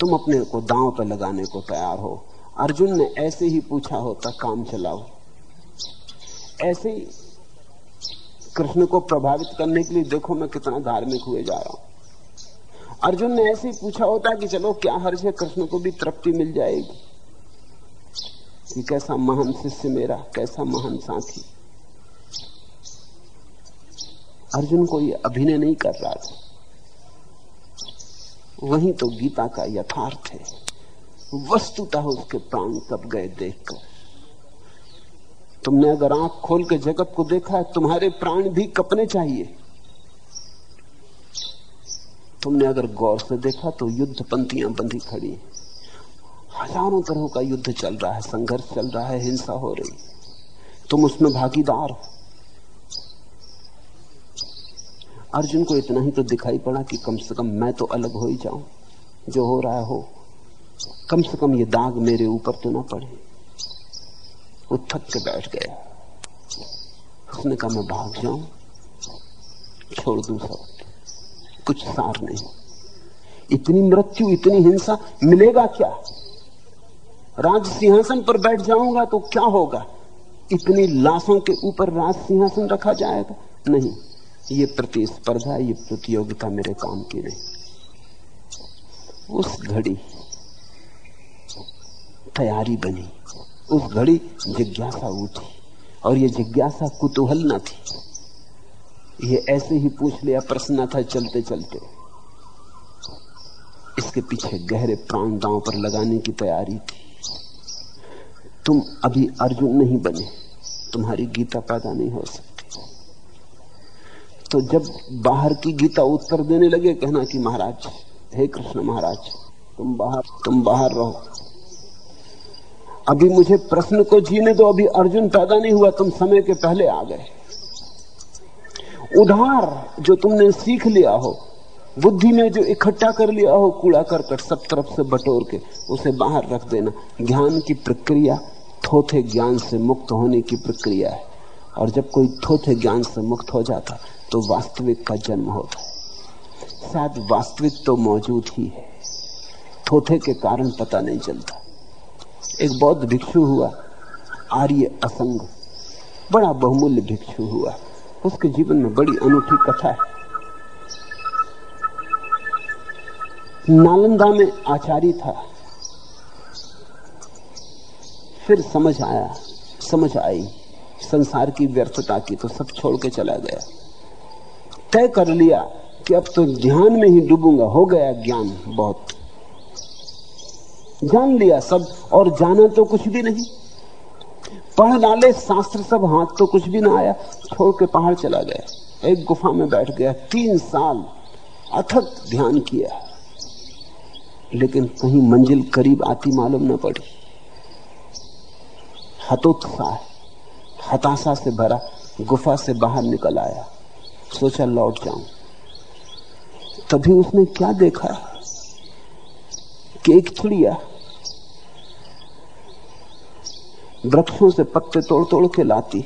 S1: तुम अपने को दांव पर लगाने को तैयार हो। अर्जुन ने ऐसे ही पूछा होता, काम चलाओ। ऐसे ही कृष्ण को प्रभावित करने के लिए देखो मैं कितना धार्मिक हुए जा रहा हूँ। अर्जुन ने ऐसे ही पूछा होता कि चलो क्या हर्ष है कृष्ण को भी तृप्ति मिल जाएगी? कि कैसा महान शिष्य मेरा, कैसा महान साथी। अर्जुन को ये अभिनय नहीं कर रहा था। वही तो गीता का यथार्थ है। वस्तुतः उसके प्राण कब गए देखकर। तुमने अगर आँख खोल के जगत को देखा है, तुम्हारे प्राण भी कपने चाहिए। तुमने अगर गौर से देखा तो युद्ध पंक्तियाँ बंधी खड़ी हज़ारों तरह का युद्ध चल रहा है, संघर्ष चल रहा है, हिंसा हो रही। तुम उसमें भागीदार हो। अर्जुन को इतना ही तो दिखाई पड़ा कि कम से कम मैं तो अलग हो ही जाऊँ। जो हो रहा है। कम से कम ये दाग मेरे ऊपर तो ना पड़े। वो थक के बैठ गया उसने कहा, मैं भाग जाऊँ, छोड़ दू सब। कुछ सार नहीं। इतनी मृत्यु, इतनी हिंसा, मिलेगा क्या? राज सिंहासन पर बैठ जाऊँगा तो क्या होगा? इतनी लाशों के ऊपर राज सिंहासन रखा जाएगा? नहीं। ये प्रतिस्पर्धा, ये प्रतियोगिता मेरे काम की नहीं। उस घड़ी तैयारी बनी। उस घड़ी जिज्ञासा उठी और ये जिज्ञासा कुतूहल न थी। ये ऐसे ही पूछ लिया प्रश्न था चलते चलते। इसके पीछे गहरे प्राण दांव पर लगाने की तैयारी थी। तुम अभी अर्जुन नहीं बने, तुम्हारी गीता पैदा नहीं हो सकती। तो जब बाहर की गीता उत्तर देने लगे, कहना कि महाराज, हे कृष्ण महाराज, तुम बाहर तुम बाहर रहो। अभी मुझे प्रश्न को जीने दो, अभी अर्जुन पैदा नहीं हुआ, तुम समय के पहले आ गए। उधार जो तुमने सीख लिया हो, बुद्धि में जो इकट्ठा कर लिया हो, कूड़ा करकट सब तरफ़ से बटोर के, उसे बाहर रख देना। ज्ञान की प्रक्रिया थोथे ज्ञान से मुक्त होने की प्रक्रिया है। और जब कोई थोथे ज्ञान से मुक्त हो जाता तो वास्तविक का जन्म होता है। शायद वास्तविक तो मौजूद ही है। थोथे के कारण पता नहीं चलता। एक बौद्ध भिक्षु हुआ, आर्य असंग, बड़ा बहुमूल्य भिक्षु हुआ। उसके जीवन में बड़ी अनूठी कथा है। नालंदा में आचार्य था। फिर समझ आया, समझ आई, संसार की व्यर्थता की तो सब छोड़ के चला गया। तय कर लिया कि अब तो ध्यान में ही डूबूँगा, हो गया ज्ञान बहुत। जान लिया सब, और जाना तो कुछ भी नहीं। पढ़ डाले, शास्त्र सब, हाथ तो कुछ भी ना आया, छोड़ के पहाड़ चला गया। एक गुफा में बैठ गया, तीन साल अथक ध्यान किया। लेकिन कहीं मंजिल करीब आती मालूम न पड़ी। हतोत्साह, हताशा से भरा, गुफा से बाहर निकल आया। सोचा लौट जाऊँ। तभी उसने क्या देखा? कि एक चिड़िया वृक्षों से पत्ते तोड़ तोड़ के लाती।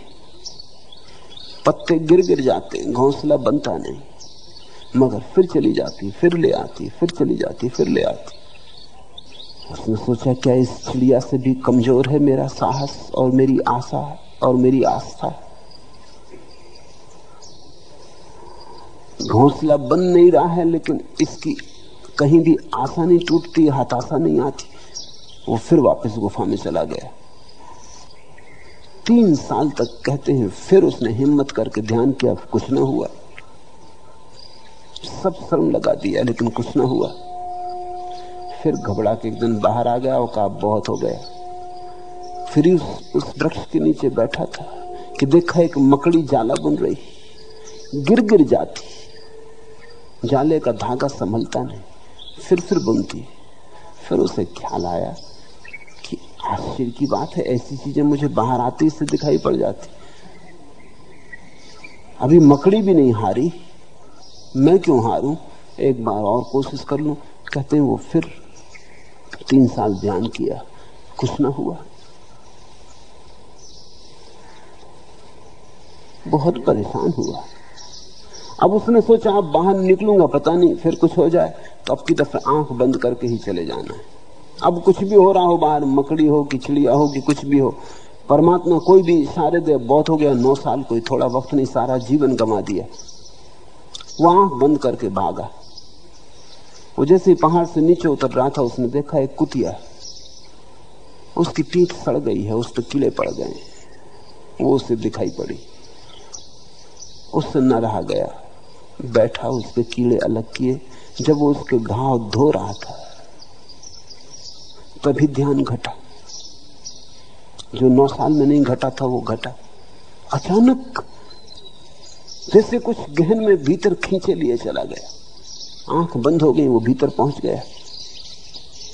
S1: पत्ते गिर गिर जाते, घोंसला बनता नहीं। मगर फिर चली जाती, फिर ले आती, फिर चली जाती, फिर ले आती। उसने सोचा, क्या इस चिड़िया से भी कमज़ोर है मेरा साहस और मेरी आशा और मेरी आस्था? घोंसला बन नहीं रहा है, लेकिन इसकी कहीं भी आशा नहीं टूटती हताशा नहीं आती, वो फिर वापस गुफा में चला गया। तीन साल तक कहते हैं, फिर उसने हिम्मत करके ध्यान किया, कुछ ना हुआ। सब शर्म लगा दिया, लेकिन कुछ ना हुआ। फिर घबरा के एक दिन बाहर आ गया और कहा बहुत हो गया। फिर उस उस वृक्ष के नीचे बैठा था कि देखा एक मकड़ी जाला बुन रही गिर गिर जाती। जाले का धागा संभलता नहीं। फिर फिर बुनती। फिर उसे ख्याल आया कि आश्चर्य की बात है, ऐसी चीज़ें मुझे बाहर आती से दिखाई पड़ जाती। अभी मकड़ी भी नहीं हारी, मैं क्यों हारूं? एक बार और कोशिश कर लूँ। कहते हैं वो फिर तीन साल ध्यान किया, कुछ ना हुआ। बहुत परेशान हुआ। अब उसने सोचा, अब बाहर निकलूँगा, पता नहीं, फिर कुछ हो जाए। तो अब की दफे आँख बंद करके ही चले जाना है। अब कुछ भी हो रहा हो, बाहर मकड़ी हो कि चिड़िया हो कि कुछ भी हो, परमात्मा कोई भी इशारे दे बहुत हो गया, नौ साल कोई थोड़ा वक्त नहीं, सारा जीवन गंवा दिया। वो आँख बंद करके भागा। वो जैसे पहाड़ से नीचे उतर रहा था, उसने देखा एक कुतिया। उसकी पीठ सड़ गई है, उस पर कीड़े पड़ गए वो उसे दिखाई पड़ी। उससे न रहा गया। बैठा उसके कीड़े अलग किए। जब वो उसके घाव धो रहा था, तभी ध्यान घटा। जो नौ साल में नहीं घटा था, वो घटा। अचानक जैसे कुछ गहन में भीतर खींचे लिए चला गया। आँख बंद हो गई, वो भीतर पहुँच गया।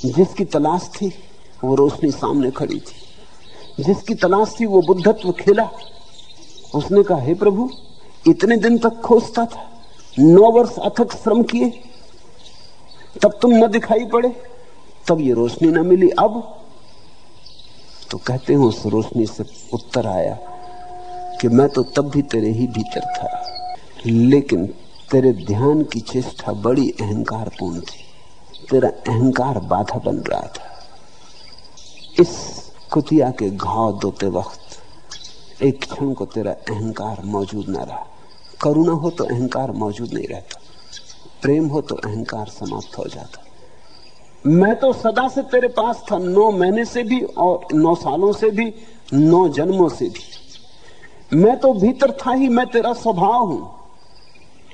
S1: जिसकी तलाश थी, वो रोशनी सामने खड़ी थी। जिसकी तलाश थी, वो बुद्धत्व खिला। उसने कहा, हे प्रभु, इतने दिन तक खोजता था नौ वर्ष अथक श्रम किए, तब तुम न दिखाई पड़े, तब ये रोशनी न मिली। अब तो कहते हैं उस रोशनी से उत्तर आया कि मैं तो तब भी तेरे ही भीतर था, लेकिन तेरे ध्यान की चेष्टा बड़ी अहंकार पूर्ण थी। तेरा अहंकार बाधा बन रहा था। इस कुतिया के घाव दोते वक्त एक क्षण को तेरा अहंकार मौजूद ना रहा। करुणा हो तो अहंकार मौजूद नहीं रहता। प्रेम हो तो अहंकार समाप्त हो जाता। मैं तो सदा से तेरे पास था, नौ महीने से भी और नौ सालों से भी, नौ जन्मों से भी। मैं तो भीतर था ही, मैं तेरा स्वभाव हूँ।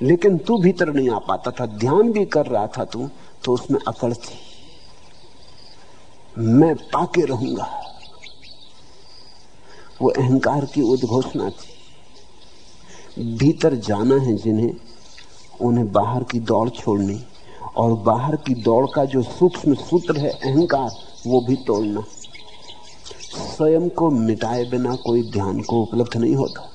S1: लेकिन तू भीतर नहीं आ पाता था, ध्यान भी कर रहा था तू तो उसमें अकड़ थी। मैं पाके रहूँगा। वो अहंकार की उद्घोषणा थी। भीतर जाना है जिन्हें, उन्हें बाहर की दौड़ छोड़नी। और बाहर की दौड़ का जो सूक्ष्म सूत्र है अहंकार, वो भी तोड़ना। स्वयं को मिटाए बिना कोई ध्यान को उपलब्ध नहीं होता।